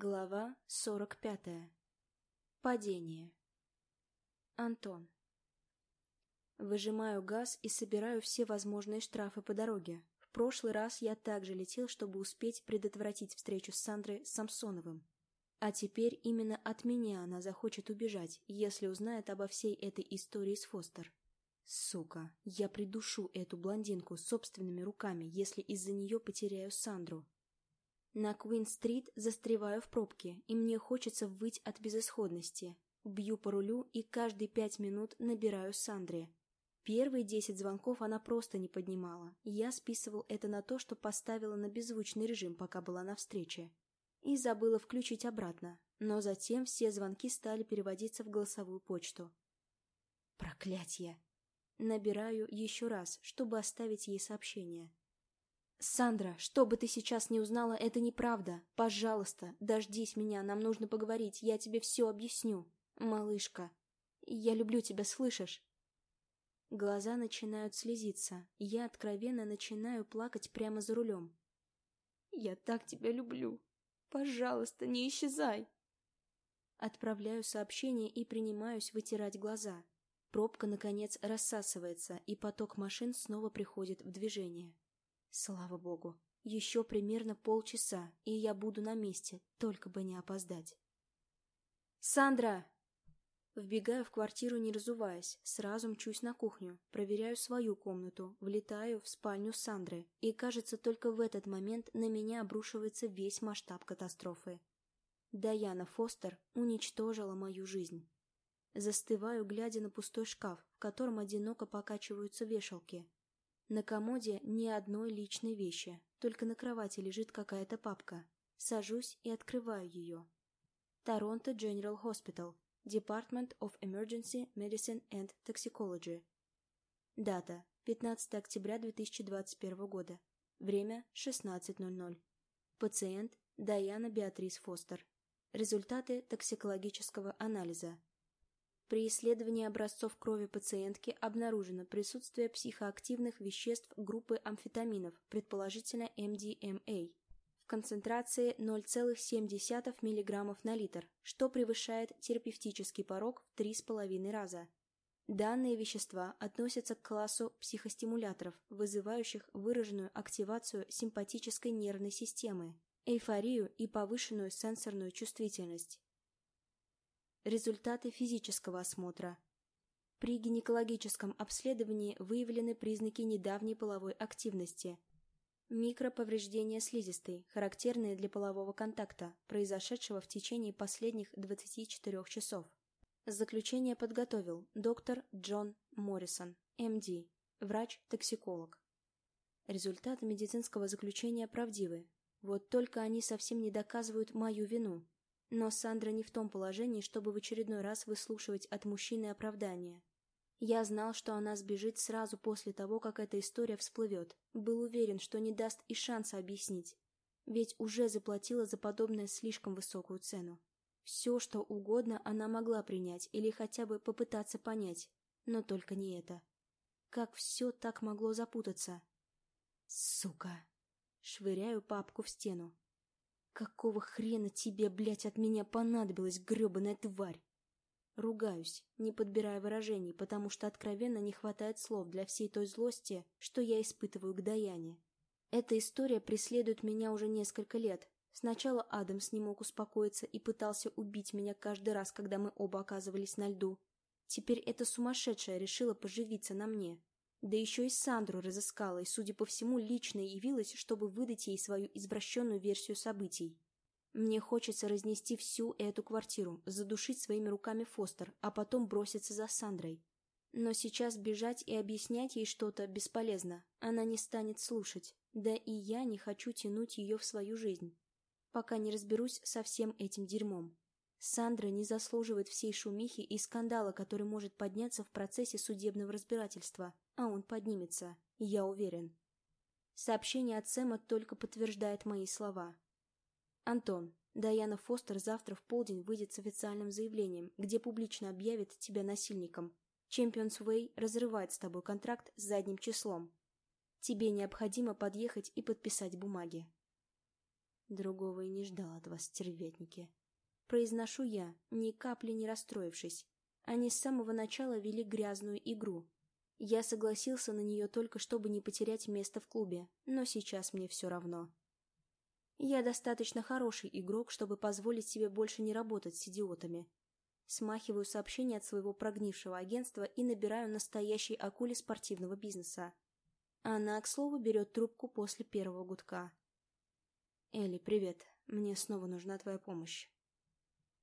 Глава 45. Падение. Антон. Выжимаю газ и собираю все возможные штрафы по дороге. В прошлый раз я также летел, чтобы успеть предотвратить встречу с Сандрой Самсоновым. А теперь именно от меня она захочет убежать, если узнает обо всей этой истории с Фостер. Сука, я придушу эту блондинку собственными руками, если из-за нее потеряю Сандру. На Куин-стрит застреваю в пробке, и мне хочется выть от безысходности. Бью по рулю и каждые пять минут набираю Сандре. Первые десять звонков она просто не поднимала. Я списывал это на то, что поставила на беззвучный режим, пока была на встрече. И забыла включить обратно. Но затем все звонки стали переводиться в голосовую почту. Проклятье! Набираю еще раз, чтобы оставить ей сообщение. «Сандра, что бы ты сейчас не узнала, это неправда. Пожалуйста, дождись меня, нам нужно поговорить, я тебе все объясню. Малышка, я люблю тебя, слышишь?» Глаза начинают слезиться, я откровенно начинаю плакать прямо за рулем. «Я так тебя люблю. Пожалуйста, не исчезай!» Отправляю сообщение и принимаюсь вытирать глаза. Пробка, наконец, рассасывается, и поток машин снова приходит в движение. Слава богу, еще примерно полчаса, и я буду на месте, только бы не опоздать. «Сандра!» Вбегаю в квартиру, не разуваясь, сразу мчусь на кухню, проверяю свою комнату, влетаю в спальню Сандры, и, кажется, только в этот момент на меня обрушивается весь масштаб катастрофы. Даяна Фостер уничтожила мою жизнь. Застываю, глядя на пустой шкаф, в котором одиноко покачиваются вешалки, на комоде ни одной личной вещи, только на кровати лежит какая-то папка. Сажусь и открываю ее. Торонто General Hospital, Department of Emergency Medicine and Toxicology. Дата 15 октября 2021 года. Время 16.00. Пациент Даяна Беатрис Фостер. Результаты токсикологического анализа. При исследовании образцов крови пациентки обнаружено присутствие психоактивных веществ группы амфетаминов, предположительно MDMA, в концентрации 0,7 мг на литр, что превышает терапевтический порог в 3,5 раза. Данные вещества относятся к классу психостимуляторов, вызывающих выраженную активацию симпатической нервной системы, эйфорию и повышенную сенсорную чувствительность. Результаты физического осмотра. При гинекологическом обследовании выявлены признаки недавней половой активности. Микроповреждения слизистой, характерные для полового контакта, произошедшего в течение последних 24 часов. Заключение подготовил доктор Джон Моррисон, МД, врач-токсиколог. Результаты медицинского заключения правдивы. Вот только они совсем не доказывают мою вину. Но Сандра не в том положении, чтобы в очередной раз выслушивать от мужчины оправдания. Я знал, что она сбежит сразу после того, как эта история всплывет. Был уверен, что не даст и шанса объяснить. Ведь уже заплатила за подобное слишком высокую цену. Все, что угодно, она могла принять или хотя бы попытаться понять. Но только не это. Как все так могло запутаться? Сука! Швыряю папку в стену. Какого хрена тебе, блядь, от меня понадобилась гребаная тварь? Ругаюсь, не подбирая выражений, потому что откровенно не хватает слов для всей той злости, что я испытываю к Даяне. Эта история преследует меня уже несколько лет. Сначала Адамс не мог успокоиться и пытался убить меня каждый раз, когда мы оба оказывались на льду. Теперь эта сумасшедшая решила поживиться на мне. Да еще и Сандру разыскала и, судя по всему, лично явилась, чтобы выдать ей свою извращенную версию событий. Мне хочется разнести всю эту квартиру, задушить своими руками Фостер, а потом броситься за Сандрой. Но сейчас бежать и объяснять ей что-то бесполезно. Она не станет слушать. Да и я не хочу тянуть ее в свою жизнь. Пока не разберусь со всем этим дерьмом. Сандра не заслуживает всей шумихи и скандала, который может подняться в процессе судебного разбирательства а он поднимется, я уверен. Сообщение от Сэма только подтверждает мои слова. Антон, Даяна Фостер завтра в полдень выйдет с официальным заявлением, где публично объявит тебя насильником. Champions Way разрывает с тобой контракт с задним числом. Тебе необходимо подъехать и подписать бумаги. Другого и не ждал от вас, стервятники. Произношу я, ни капли не расстроившись. Они с самого начала вели грязную игру. Я согласился на нее только, чтобы не потерять место в клубе, но сейчас мне все равно. Я достаточно хороший игрок, чтобы позволить себе больше не работать с идиотами. Смахиваю сообщение от своего прогнившего агентства и набираю настоящей акуле спортивного бизнеса. Она, к слову, берет трубку после первого гудка. «Элли, привет. Мне снова нужна твоя помощь.